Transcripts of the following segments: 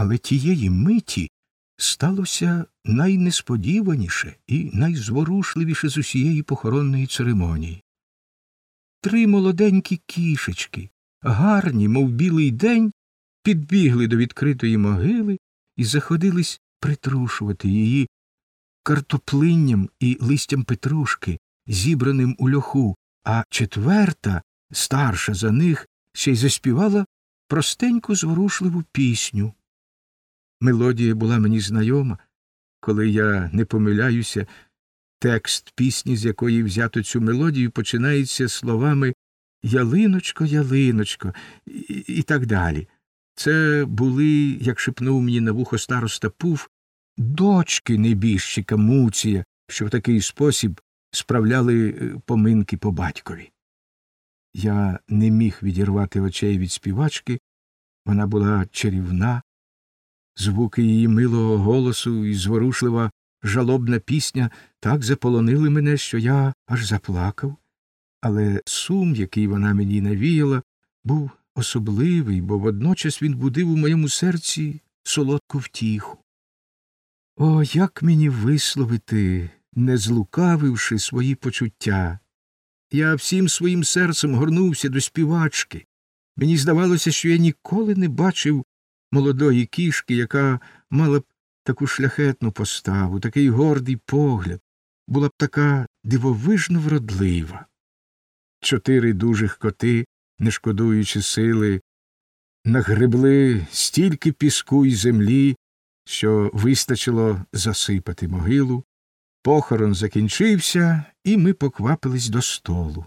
Але тієї миті сталося найнесподіваніше і найзворушливіше з усієї похоронної церемонії. Три молоденькі кішечки, гарні, мов білий день, підбігли до відкритої могили і заходились притрушувати її картоплинням і листям петрушки, зібраним у льоху, а четверта, старша за них, ще й заспівала простеньку зворушливу пісню. Мелодія була мені знайома, коли я не помиляюся, текст пісні, з якої взято цю мелодію, починається словами Ялиночко, ялиночко, і, і так далі. Це були, як шепнув мені на вухо староста Пуф, дочки небіжчика Муція, що в такий спосіб справляли е, поминки по батькові. Я не міг відірвати очей від співачки, вона була чарівна, звуки її милого голосу і зворушлива жалобна пісня так заполонили мене, що я аж заплакав, але сум, який вона мені навіяла, був особливий, бо водночас він будив у моєму серці солодку втіху. О, як мені висловити, не злукавивши свої почуття. Я всім своїм серцем горнувся до співачки. Мені здавалося, що я ніколи не бачив молодої кішки, яка мала б таку шляхетну поставу, такий гордий погляд, була б така дивовижно вродлива. Чотири дужих коти, не шкодуючи сили, нагребли стільки піску й землі, що вистачило засипати могилу. Похорон закінчився, і ми поквапились до столу.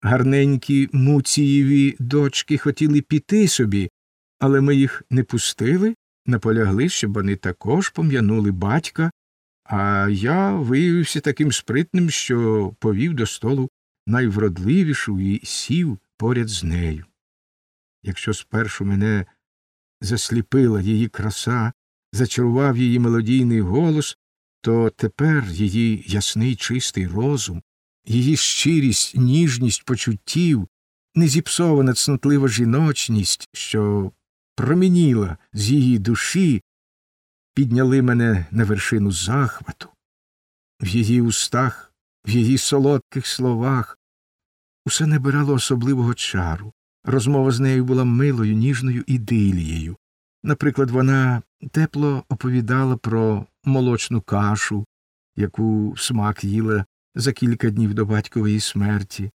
Гарненькі муцієві дочки хотіли піти собі, але ми їх не пустили, наполягли, щоб вони також пом'янули батька, а я виявився таким спритним, що повів до столу найвродливішу і сів поряд з нею. Якщо спершу мене засліпила її краса, зачарував її мелодійний голос, то тепер її ясний чистий розум, її щирість, ніжність почуттів, незіпсована цнотлива жіночність, що промініла з її душі, підняли мене на вершину захвату. В її устах, в її солодких словах усе набирало особливого чару. Розмова з нею була милою, ніжною ідилією. Наприклад, вона тепло оповідала про молочну кашу, яку смак їла за кілька днів до батькової смерті.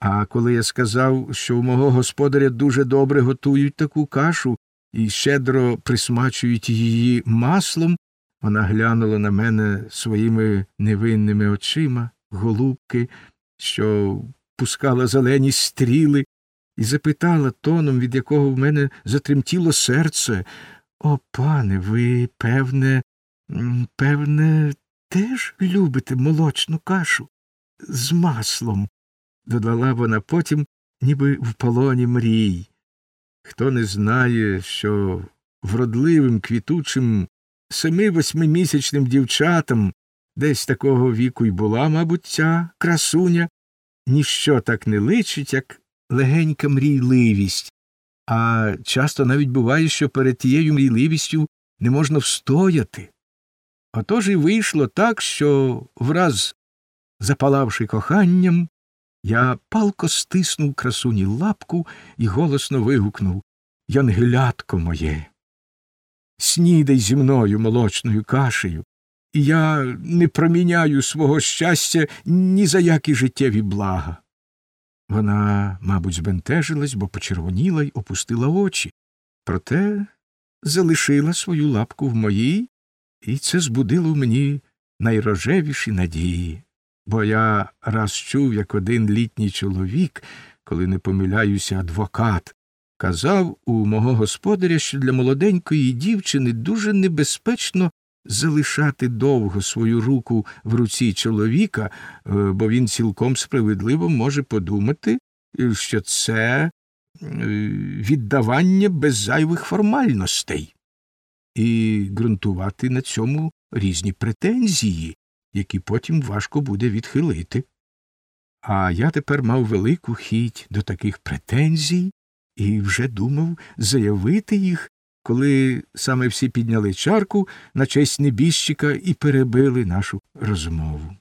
А коли я сказав, що у мого господаря дуже добре готують таку кашу і щедро присмачують її маслом, вона глянула на мене своїми невинними очима, голубки, що пускала зелені стріли, і запитала тоном, від якого в мене затремтіло серце О, пане, ви, певне, певне, теж любите молочну кашу з маслом, додала вона потім, ніби в полоні мрій. Хто не знає, що вродливим, квітучим, семи восьмимісячним дівчатам десь такого віку й була, мабуть, ця красуня, ніщо так не личить, як легенька мрійливість, а часто навіть буває, що перед тією мрійливістю не можна встояти. Отож і вийшло так, що враз, запалавши коханням, я палко стиснув красуні лапку і голосно вигукнув Янгелятко моє. Снідай зі мною молочною кашею, і я не проміняю свого щастя ні за які життєві блага. Вона, мабуть, збентежилась, бо почервоніла й опустила очі, проте залишила свою лапку в моїй, і це збудило мені найрожевіші надії. Бо я раз чув, як один літній чоловік, коли не помиляюся, адвокат, казав у мого господаря, що для молоденької дівчини дуже небезпечно залишати довго свою руку в руці чоловіка, е, бо він цілком справедливо може подумати, е, що це е, віддавання без зайвих формальностей, і ґрунтувати на цьому різні претензії, які потім важко буде відхилити. А я тепер мав велику хіть до таких претензій і вже думав заявити їх коли саме всі підняли чарку на честь небіжчика і перебили нашу розмову.